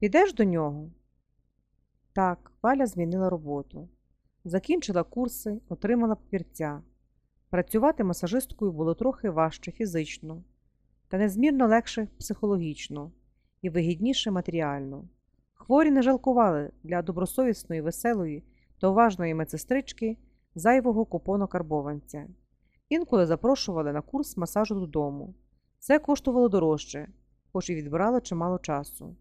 Підеш до нього? Так, Валя змінила роботу. Закінчила курси, отримала папірця. Працювати масажисткою було трохи важче фізично, та незмірно легше психологічно і вигідніше матеріально. Хворі не жалкували для добросовісної, веселої та уважної медсестрички зайвого купону-карбованця. Інколи запрошували на курс масажу додому. Це коштувало дорожче, хоч і відбирало чимало часу.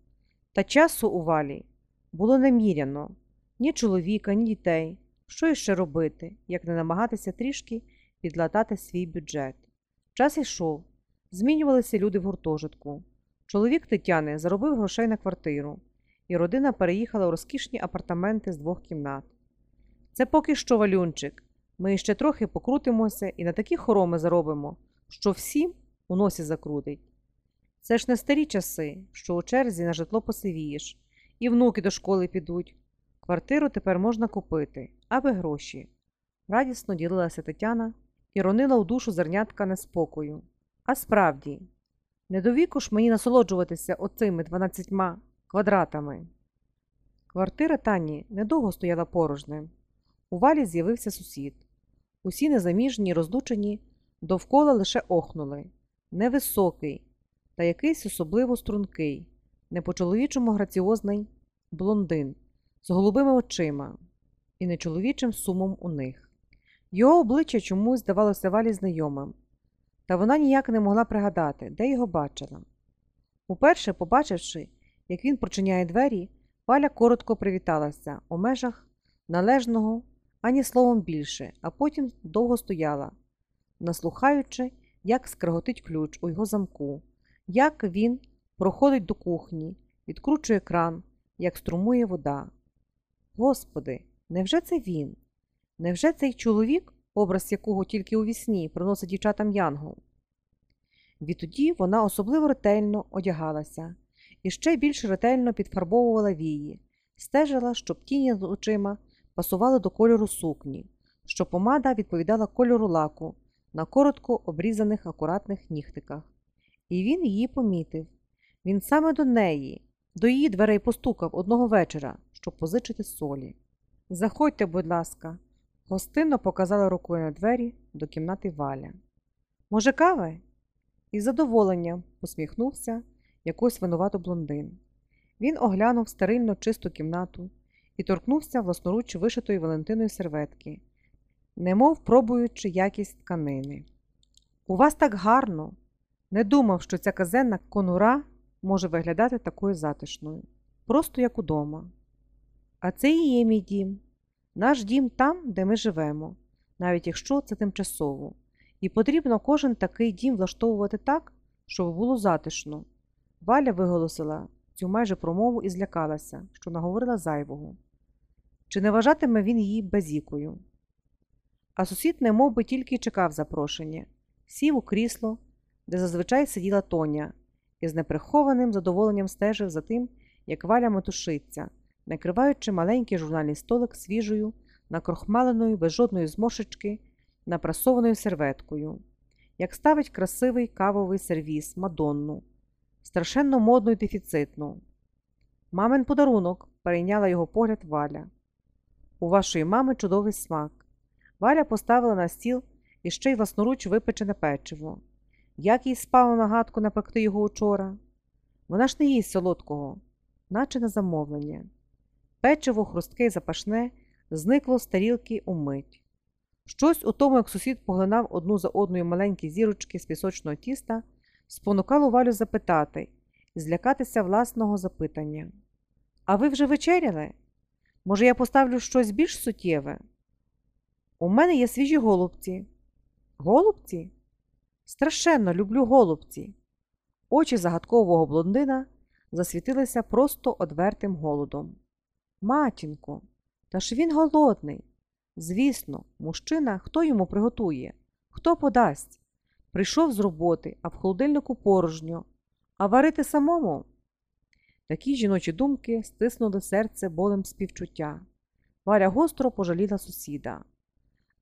Та часу у валі було неміряно ні чоловіка, ні дітей. Що іще робити, як не намагатися трішки підлатати свій бюджет. Час ішов, змінювалися люди в гуртожитку. Чоловік Тетяни заробив грошей на квартиру, і родина переїхала у розкішні апартаменти з двох кімнат. Це поки що валюнчик. Ми ще трохи покрутимося і на такі хороми заробимо, що всім у носі закрутить. Це ж не старі часи, що у черзі на житло посивієш, і внуки до школи підуть. Квартиру тепер можна купити, аби гроші. Радісно ділилася Тетяна і ронила у душу зернятка неспокою. А справді, не до віку ж мені насолоджуватися оцими дванадцятьма квадратами. Квартира Тані недовго стояла порожнем. У валі з'явився сусід. Усі незаміжні, розлучені, довкола лише охнули. Невисокий, та якийсь особливо стрункий, не по-чоловічому граціозний блондин з голубими очима і нечоловічим сумом у них. Його обличчя чомусь здавалося валі знайомим, та вона ніяк не могла пригадати, де його бачила. Уперше, побачивши, як він прочиняє двері, Валя коротко привіталася у межах належного ані словом більше, а потім довго стояла, наслухаючи, як скреготить ключ у його замку, як він проходить до кухні, відкручує кран, як струмує вода. Господи, невже це він? Невже цей чоловік, образ якого тільки у вісні приносить дівчатам янгол? Відтоді вона особливо ретельно одягалася і ще більш ретельно підфарбовувала вії, стежила, щоб тіні з очима пасували до кольору сукні, щоб помада відповідала кольору лаку на коротко обрізаних акуратних нігтиках. І він її помітив. Він саме до неї, до її дверей постукав одного вечора, щоб позичити солі. Заходьте, будь ласка, гостинно показала рукою на двері до кімнати Валя. Може, кави? Із задоволенням посміхнувся якось винувато блондин. Він оглянув стерильно чисту кімнату і торкнувся власноруч вишитої Валентиною серветки, немов пробуючи якість тканини. У вас так гарно. Не думав, що ця казенна конура може виглядати такою затишною, просто як удома. А це і є мій дім. Наш дім там, де ми живемо, навіть якщо це тимчасово, і потрібно кожен такий дім влаштовувати так, щоб було затишно. Валя виголосила цю майже промову і злякалася, що наговорила зайвого. Чи не вважатиме він її базікою? А сусід немов би тільки чекав запрошення, сів у крісло, де зазвичай сиділа Тоня, і з неприхованим задоволенням стежив за тим, як валя метушиться, накриваючи маленький журнальний столик свіжою, накрохмаленою, без жодної змошечки, напрасованою серветкою, як ставить красивий кавовий сервіс, мадонну, страшенно модну й дефіцитну. Мамин подарунок перейняла його погляд Валя. У вашої мами чудовий смак. Валя поставила на стіл іще й власноруч випечене печиво. Як їй спало нагадку напекти його учора? Вона ж не їсть солодкого, наче на замовлення. Печиво, хрустке й запашне, зникло з тарілки умить. Щось у тому, як сусід поглинав одну за одною маленькі зірочки з пісочного тіста, спонукало Валю запитати і злякатися власного запитання. А ви вже вечеряли? Може, я поставлю щось більш суттєве? У мене є свіжі голубці. Голубці? Страшенно люблю голубці. Очі загадкового блондина засвітилися просто одвертим голодом. Матінко, та ж він голодний. Звісно, мужчина хто йому приготує, хто подасть. Прийшов з роботи, а в холодильнику порожньо, а варити самому. Такі жіночі думки стиснули серце болем співчуття. Варя гостро пожаліла сусіда.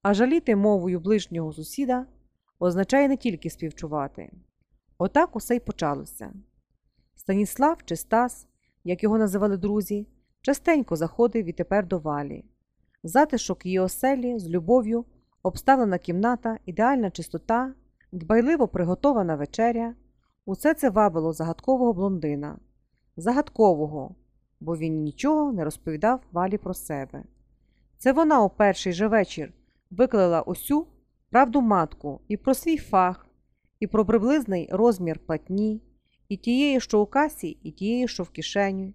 А жаліти мовою ближнього сусіда означає не тільки співчувати. Отак усе й почалося. Станіслав чи Стас як його називали друзі, частенько заходив відтепер до валі. Затишок її оселі з любов'ю, обставлена кімната, ідеальна чистота, дбайливо приготована вечеря усе це вабило загадкового блондина. Загадкового, бо він нічого не розповідав валі про себе. Це вона у перший же вечір виклала усю правду матку і про свій фах, і про приблизний розмір платні, і тієї, що у касі, і тієї, що в кишені.